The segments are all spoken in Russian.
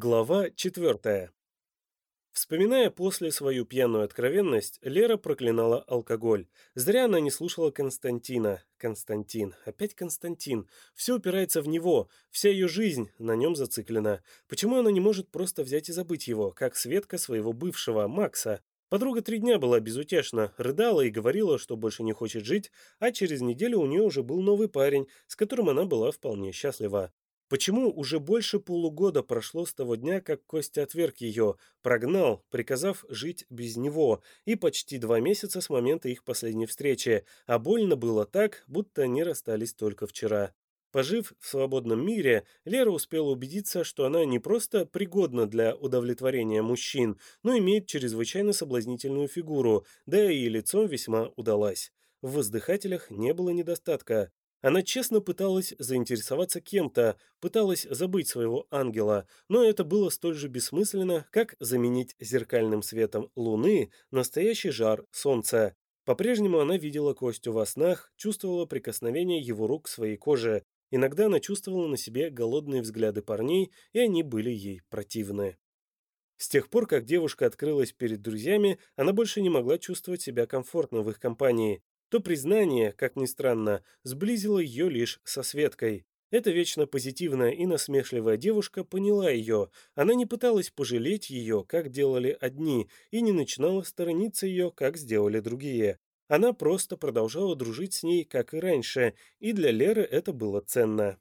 Глава четвертая. Вспоминая после свою пьяную откровенность, Лера проклинала алкоголь. Зря она не слушала Константина. Константин. Опять Константин. Все упирается в него. Вся ее жизнь на нем зациклена. Почему она не может просто взять и забыть его, как Светка своего бывшего, Макса? Подруга три дня была безутешна, рыдала и говорила, что больше не хочет жить, а через неделю у нее уже был новый парень, с которым она была вполне счастлива. Почему уже больше полугода прошло с того дня, как Костя отверг ее, прогнал, приказав жить без него, и почти два месяца с момента их последней встречи, а больно было так, будто они расстались только вчера. Пожив в свободном мире, Лера успела убедиться, что она не просто пригодна для удовлетворения мужчин, но имеет чрезвычайно соблазнительную фигуру, да и лицом весьма удалась. В воздыхателях не было недостатка. Она честно пыталась заинтересоваться кем-то, пыталась забыть своего ангела, но это было столь же бессмысленно, как заменить зеркальным светом луны настоящий жар солнца. По-прежнему она видела Костю во снах, чувствовала прикосновение его рук к своей коже. Иногда она чувствовала на себе голодные взгляды парней, и они были ей противны. С тех пор, как девушка открылась перед друзьями, она больше не могла чувствовать себя комфортно в их компании то признание, как ни странно, сблизило ее лишь со Светкой. Эта вечно позитивная и насмешливая девушка поняла ее. Она не пыталась пожалеть ее, как делали одни, и не начинала сторониться ее, как сделали другие. Она просто продолжала дружить с ней, как и раньше, и для Леры это было ценно.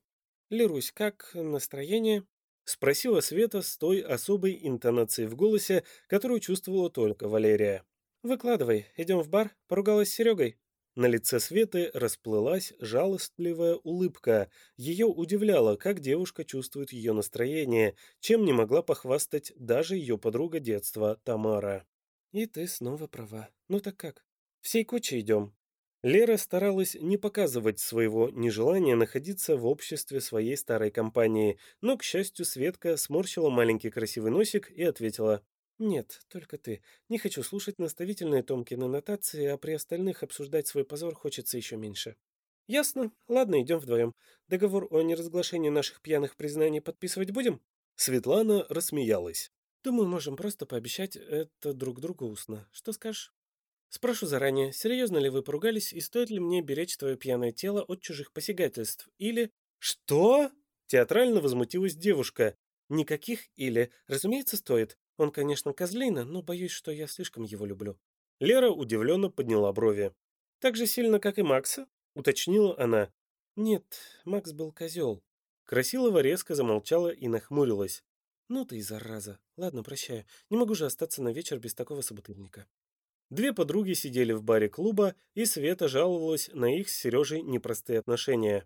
«Лерусь, как настроение?» — спросила Света с той особой интонацией в голосе, которую чувствовала только Валерия. «Выкладывай, идем в бар?» — поругалась с Серегой. На лице Светы расплылась жалостливая улыбка. Ее удивляло, как девушка чувствует ее настроение, чем не могла похвастать даже ее подруга детства Тамара. «И ты снова права. Ну так как? Всей кучей идем?» Лера старалась не показывать своего нежелания находиться в обществе своей старой компании, но, к счастью, Светка сморщила маленький красивый носик и ответила «Нет, только ты. Не хочу слушать наставительные Томкины нотации, а при остальных обсуждать свой позор хочется еще меньше». «Ясно. Ладно, идем вдвоем. Договор о неразглашении наших пьяных признаний подписывать будем?» Светлана рассмеялась. «Думаю, можем просто пообещать это друг другу устно. Что скажешь?» «Спрошу заранее, серьезно ли вы поругались и стоит ли мне беречь твое пьяное тело от чужих посягательств? Или...» «Что?» Театрально возмутилась девушка. «Никаких «или». Разумеется, стоит. Он, конечно, козлина, но боюсь, что я слишком его люблю». Лера удивленно подняла брови. «Так же сильно, как и Макса?» — уточнила она. «Нет, Макс был козел». Красилова резко замолчала и нахмурилась. «Ну ты и зараза. Ладно, прощаю. Не могу же остаться на вечер без такого собутыльника». Две подруги сидели в баре клуба, и Света жаловалась на их с Сережей непростые отношения.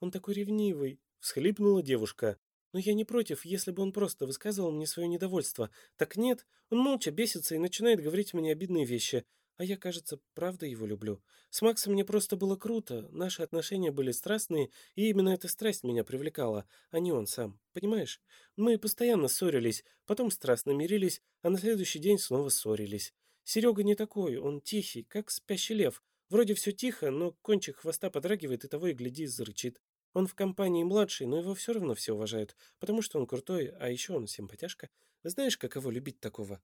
«Он такой ревнивый», — всхлипнула девушка. Но я не против, если бы он просто высказывал мне свое недовольство. Так нет, он молча бесится и начинает говорить мне обидные вещи. А я, кажется, правда его люблю. С Максом мне просто было круто, наши отношения были страстные, и именно эта страсть меня привлекала, а не он сам. Понимаешь? Мы постоянно ссорились, потом страстно мирились, а на следующий день снова ссорились. Серега не такой, он тихий, как спящий лев. Вроде все тихо, но кончик хвоста подрагивает и того и гляди зарычит. Он в компании младший, но его все равно все уважают, потому что он крутой, а еще он симпатяшка. Знаешь, каково любить такого?»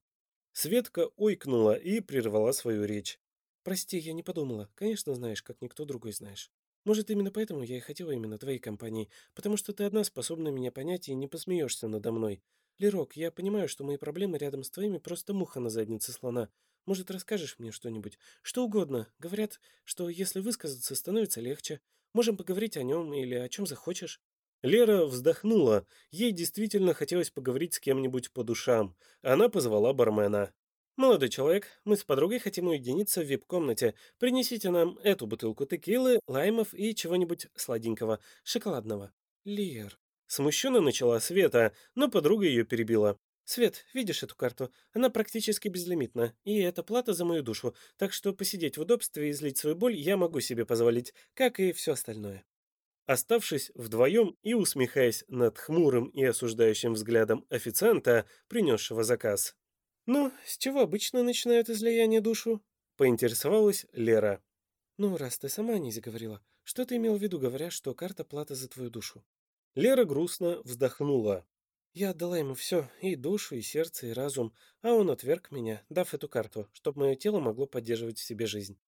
Светка ойкнула и прервала свою речь. «Прости, я не подумала. Конечно, знаешь, как никто другой знаешь. Может, именно поэтому я и хотела именно твоей компании, потому что ты одна способна меня понять и не посмеешься надо мной. Лерок, я понимаю, что мои проблемы рядом с твоими просто муха на заднице слона. Может, расскажешь мне что-нибудь? Что угодно. Говорят, что если высказаться, становится легче. Можем поговорить о нем или о чем захочешь». Лера вздохнула. Ей действительно хотелось поговорить с кем-нибудь по душам. Она позвала бармена. «Молодой человек, мы с подругой хотим уединиться в вип-комнате. Принесите нам эту бутылку текилы, лаймов и чего-нибудь сладенького, шоколадного». «Лер...» Смущенно начала Света, но подруга ее перебила. «Свет, видишь эту карту? Она практически безлимитна, и это плата за мою душу, так что посидеть в удобстве и излить свою боль я могу себе позволить, как и все остальное». Оставшись вдвоем и усмехаясь над хмурым и осуждающим взглядом официанта, принесшего заказ. «Ну, с чего обычно начинают излияние душу?» — поинтересовалась Лера. «Ну, раз ты сама не заговорила, что ты имел в виду, говоря, что карта плата за твою душу?» Лера грустно вздохнула. Я отдала ему все, и душу, и сердце, и разум, а он отверг меня, дав эту карту, чтобы мое тело могло поддерживать в себе жизнь.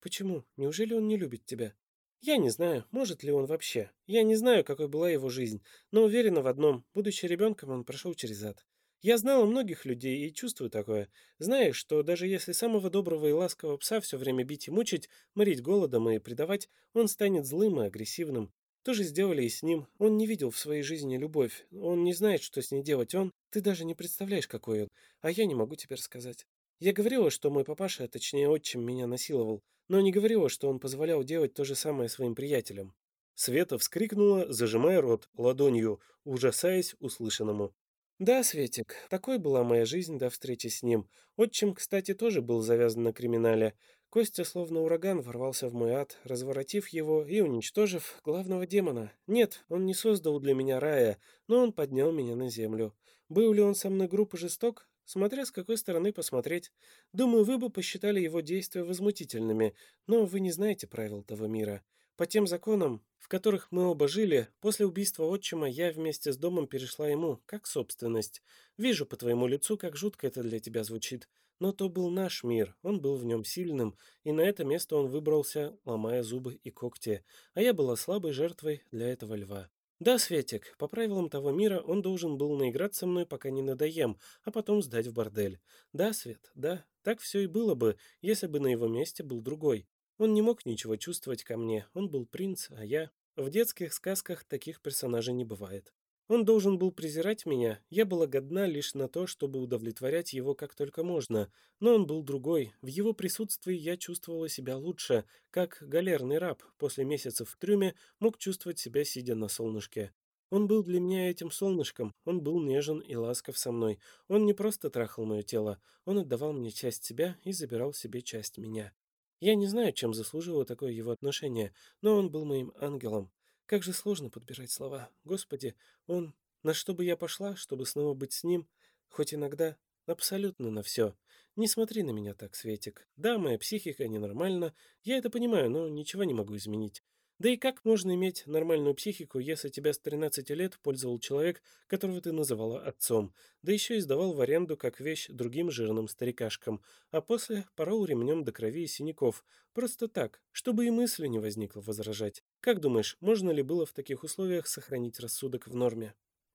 Почему? Неужели он не любит тебя? Я не знаю, может ли он вообще. Я не знаю, какой была его жизнь, но уверена в одном. Будучи ребенком, он прошел через ад. Я знала многих людей и чувствую такое. Знаешь, что даже если самого доброго и ласкового пса все время бить и мучить, морить голодом и предавать, он станет злым и агрессивным. То же сделали и с ним. Он не видел в своей жизни любовь. Он не знает, что с ней делать. Он... Ты даже не представляешь, какой он. А я не могу теперь сказать. Я говорила, что мой папаша, точнее отчим, меня насиловал но не говорила, что он позволял делать то же самое своим приятелям. Света вскрикнула, зажимая рот ладонью, ужасаясь услышанному. «Да, Светик, такой была моя жизнь до встречи с ним. Отчим, кстати, тоже был завязан на криминале. Костя, словно ураган, ворвался в мой ад, разворотив его и уничтожив главного демона. Нет, он не создал для меня рая, но он поднял меня на землю. Был ли он со мной груб и жесток? смотря с какой стороны посмотреть. Думаю, вы бы посчитали его действия возмутительными, но вы не знаете правил того мира. По тем законам, в которых мы оба жили, после убийства отчима я вместе с домом перешла ему, как собственность. Вижу по твоему лицу, как жутко это для тебя звучит. Но то был наш мир, он был в нем сильным, и на это место он выбрался, ломая зубы и когти, а я была слабой жертвой для этого льва. Да, Светик, по правилам того мира он должен был наиграть со мной, пока не надоем, а потом сдать в бордель. Да, Свет, да, так все и было бы, если бы на его месте был другой. Он не мог ничего чувствовать ко мне, он был принц, а я... В детских сказках таких персонажей не бывает. Он должен был презирать меня, я была годна лишь на то, чтобы удовлетворять его как только можно, но он был другой, в его присутствии я чувствовала себя лучше, как галерный раб после месяцев в трюме мог чувствовать себя, сидя на солнышке. Он был для меня этим солнышком, он был нежен и ласков со мной, он не просто трахал мое тело, он отдавал мне часть себя и забирал себе часть меня. Я не знаю, чем заслуживало такое его отношение, но он был моим ангелом. Как же сложно подбирать слова. Господи, он... На что бы я пошла, чтобы снова быть с ним? Хоть иногда... Абсолютно на все. Не смотри на меня так, Светик. Да, моя психика ненормальна. Я это понимаю, но ничего не могу изменить. Да и как можно иметь нормальную психику, если тебя с 13 лет пользовал человек, которого ты называла отцом, да еще и сдавал в аренду как вещь другим жирным старикашкам, а после порол ремнем до крови и синяков, просто так, чтобы и мысли не возникло возражать. Как думаешь, можно ли было в таких условиях сохранить рассудок в норме?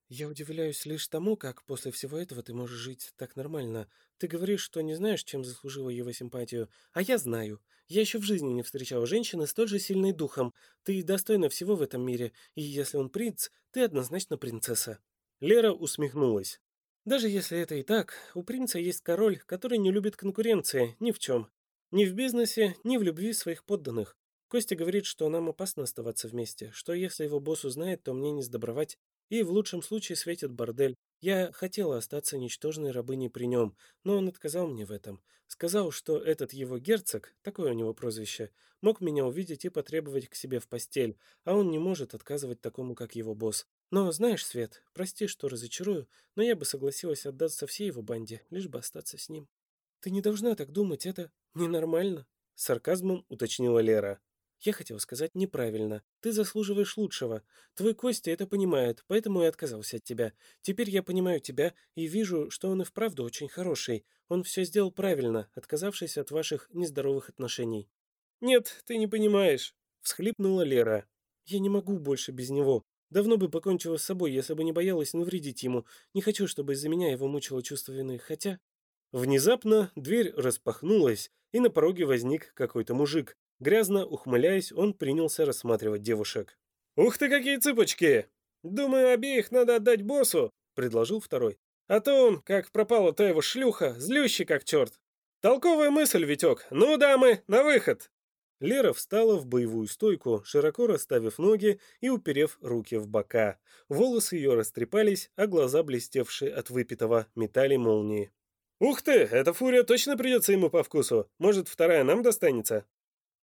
Я удивляюсь лишь тому, как после всего этого ты можешь жить так нормально. Ты говоришь, что не знаешь, чем заслужила его симпатию, а я знаю. Я еще в жизни не встречала женщины столь же сильной духом. Ты достойна всего в этом мире, и если он принц, ты однозначно принцесса. Лера усмехнулась. Даже если это и так, у принца есть король, который не любит конкуренции ни в чем. Ни в бизнесе, ни в любви своих подданных. Костя говорит, что нам опасно оставаться вместе, что если его босс узнает, то мне не сдобровать. И в лучшем случае светит бордель. Я хотела остаться ничтожной рабыней при нем, но он отказал мне в этом. Сказал, что этот его герцог, такое у него прозвище, мог меня увидеть и потребовать к себе в постель, а он не может отказывать такому, как его босс. Но знаешь, Свет, прости, что разочарую, но я бы согласилась отдаться всей его банде, лишь бы остаться с ним. Ты не должна так думать, это ненормально, сарказмом уточнила Лера. Я хотел сказать неправильно. Ты заслуживаешь лучшего. Твой Костя это понимает, поэтому и отказался от тебя. Теперь я понимаю тебя и вижу, что он и вправду очень хороший. Он все сделал правильно, отказавшись от ваших нездоровых отношений. Нет, ты не понимаешь, всхлипнула Лера. Я не могу больше без него. Давно бы покончила с собой, если бы не боялась навредить ему. Не хочу, чтобы из-за меня его мучило чувство вины, хотя... Внезапно дверь распахнулась, и на пороге возник какой-то мужик. Грязно ухмыляясь, он принялся рассматривать девушек. «Ух ты, какие цыпочки! Думаю, обеих надо отдать боссу», — предложил второй. «А то он, как пропала та его шлюха, злющий как черт. Толковая мысль, Витек. Ну, дамы, на выход!» Лера встала в боевую стойку, широко расставив ноги и уперев руки в бока. Волосы ее растрепались, а глаза, блестевшие от выпитого, метали молнии. «Ух ты, эта фурия точно придется ему по вкусу. Может, вторая нам достанется?»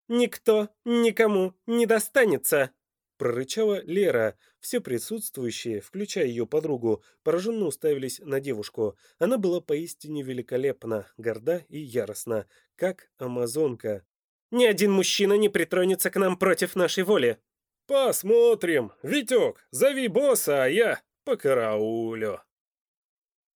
«Никто никому не достанется!» Прорычала Лера. Все присутствующие, включая ее подругу, пораженно уставились на девушку. Она была поистине великолепна, горда и яростна, как амазонка. «Ни один мужчина не притронется к нам против нашей воли!» «Посмотрим! Витек, зови босса, а я по караулю!»